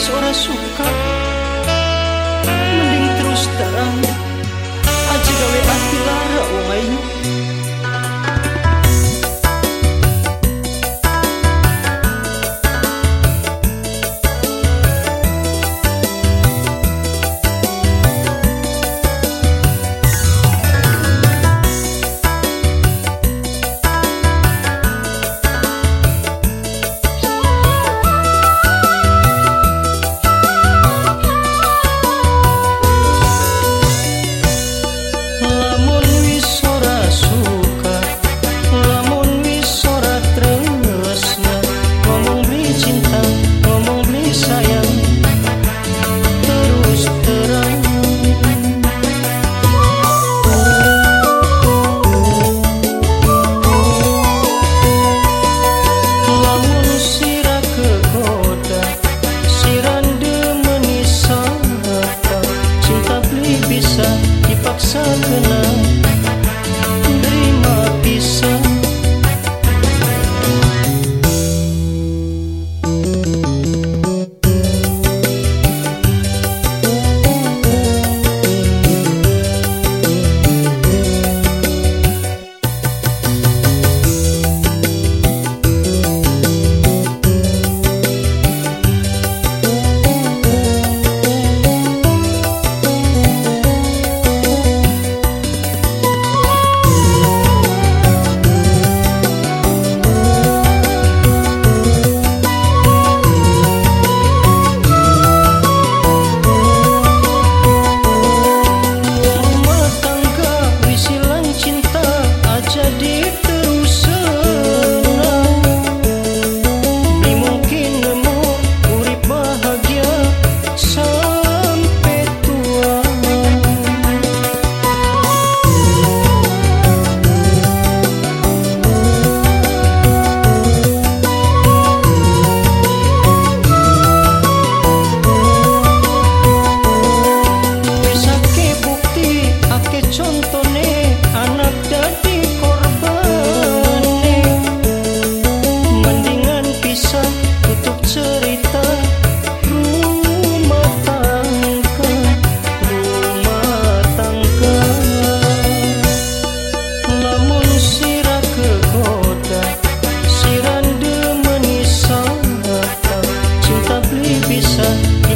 seorang suka Mending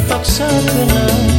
dipaksa kenal